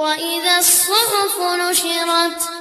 وإذا الصحف نشرت